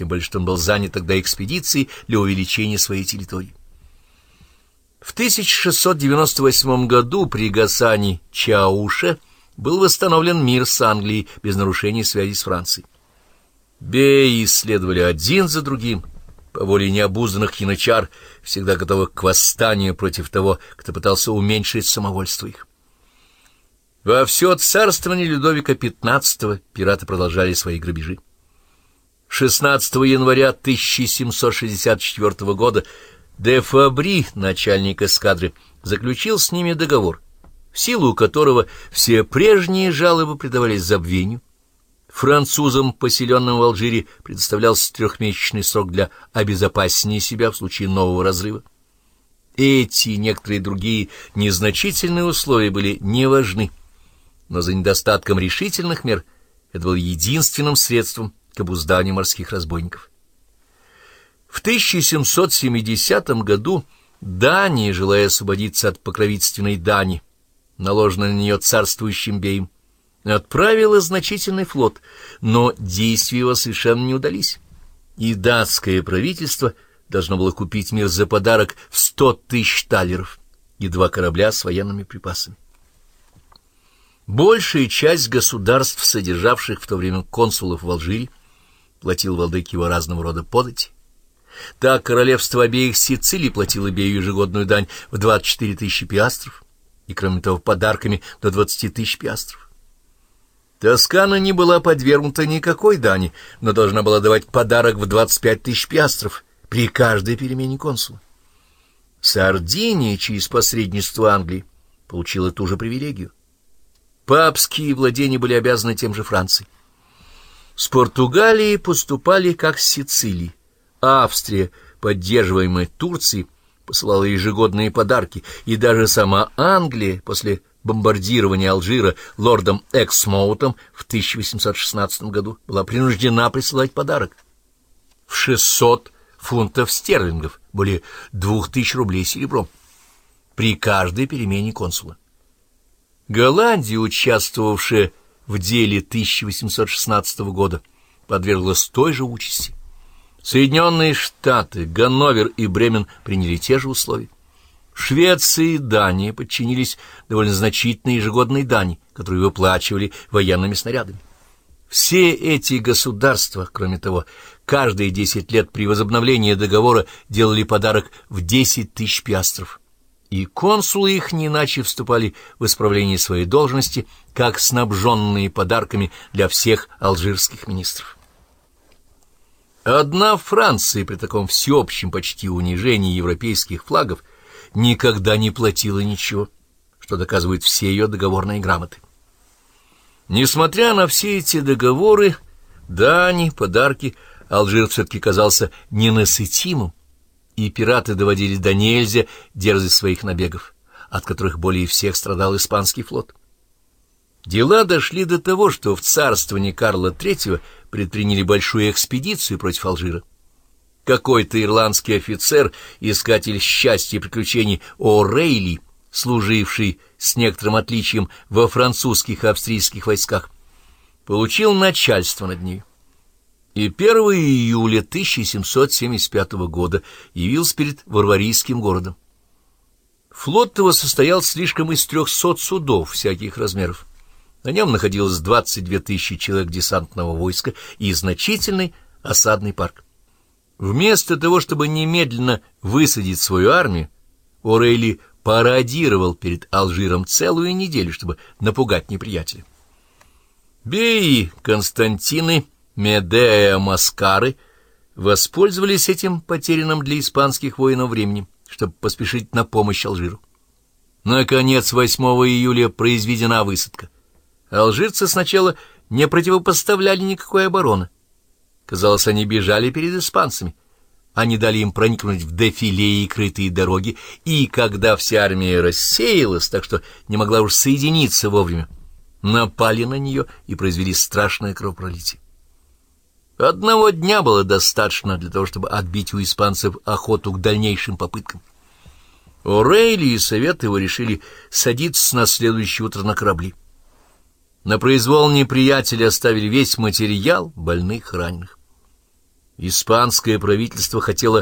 тем более что он был занят тогда экспедицией для увеличения своей территории. В 1698 году при Гасане Чауше был восстановлен мир с Англией без нарушения связи с Францией. Беи исследовали один за другим, по воле необузданных янычар, всегда готовых к восстанию против того, кто пытался уменьшить самовольство их. Во все царствование Людовика XV пираты продолжали свои грабежи. 16 января 1764 года де Фабри, начальник эскадры, заключил с ними договор, в силу которого все прежние жалобы предавались забвению. Французам, поселенным в Алжире, предоставлялся трехмесячный срок для обезопасения себя в случае нового разрыва. Эти и некоторые другие незначительные условия были не важны, но за недостатком решительных мер это было единственным средством к обузданию морских разбойников. В 1770 году Дания, желая освободиться от покровительственной дани, наложенной на нее царствующим беем, отправила значительный флот, но действия его совершенно не удались. И датское правительство должно было купить мир за подарок в сто тысяч талеров и два корабля с военными припасами. Большая часть государств, содержавших в то время консулов в Алжире, платил владыке его разного рода подати. Так королевство обеих Сицилий платило Бею ежегодную дань в 24 тысячи пиастров, и, кроме того, подарками до 20 тысяч пиастров. Тоскана не была подвергнута никакой дани, но должна была давать подарок в 25 тысяч пиастров при каждой перемене консула. Сардиния через посредничество Англии получила ту же привилегию. Папские владения были обязаны тем же Франции. С Португалией поступали как с Сицилией. Австрия, поддерживаемая Турцией, посылала ежегодные подарки, и даже сама Англия после бомбардирования Алжира лордом Эксмоутом в 1816 году была принуждена присылать подарок в 600 фунтов стерлингов, более 2000 рублей серебром, при каждой перемене консула. Голландия, участвовавшая в деле 1816 года, подверглась той же участи. Соединенные Штаты, Ганновер и Бремен приняли те же условия. Швеция и Дания подчинились довольно значительной ежегодной дани, которую выплачивали военными снарядами. Все эти государства, кроме того, каждые десять лет при возобновлении договора делали подарок в десять тысяч пиастров. И консулы их не иначе вступали в исправление своей должности, как снабженные подарками для всех алжирских министров. Одна Франция при таком всеобщем почти унижении европейских флагов никогда не платила ничего, что доказывают все ее договорные грамоты. Несмотря на все эти договоры, дани, подарки, Алжир все-таки казался ненасытимым, и пираты доводили до нельзя дерзость своих набегов, от которых более всех страдал испанский флот. Дела дошли до того, что в царствовании Карла III предприняли большую экспедицию против Алжира. Какой-то ирландский офицер, искатель счастья и приключений О'Рейли, служивший с некоторым отличием во французских и австрийских войсках, получил начальство над ней. И 1 июля 1775 года явился перед Варварийским городом. Флот его состоял слишком из трехсот судов всяких размеров. На нем находилось 22 тысячи человек десантного войска и значительный осадный парк. Вместо того, чтобы немедленно высадить свою армию, Орейли пародировал перед Алжиром целую неделю, чтобы напугать неприятеля. Беи Константины, Медея Маскары воспользовались этим потерянным для испанских воинов временем, чтобы поспешить на помощь Алжиру. Наконец, 8 июля произведена высадка — Алжирцы сначала не противопоставляли никакой обороны. Казалось, они бежали перед испанцами. Они дали им проникнуть в дефиле и крытые дороги, и когда вся армия рассеялась, так что не могла уж соединиться вовремя, напали на нее и произвели страшное кровопролитие. Одного дня было достаточно для того, чтобы отбить у испанцев охоту к дальнейшим попыткам. Орейли и совет его решили садиться на следующее утро на корабли. На произвол неприятеля оставили весь материал больных раненых. Испанское правительство хотело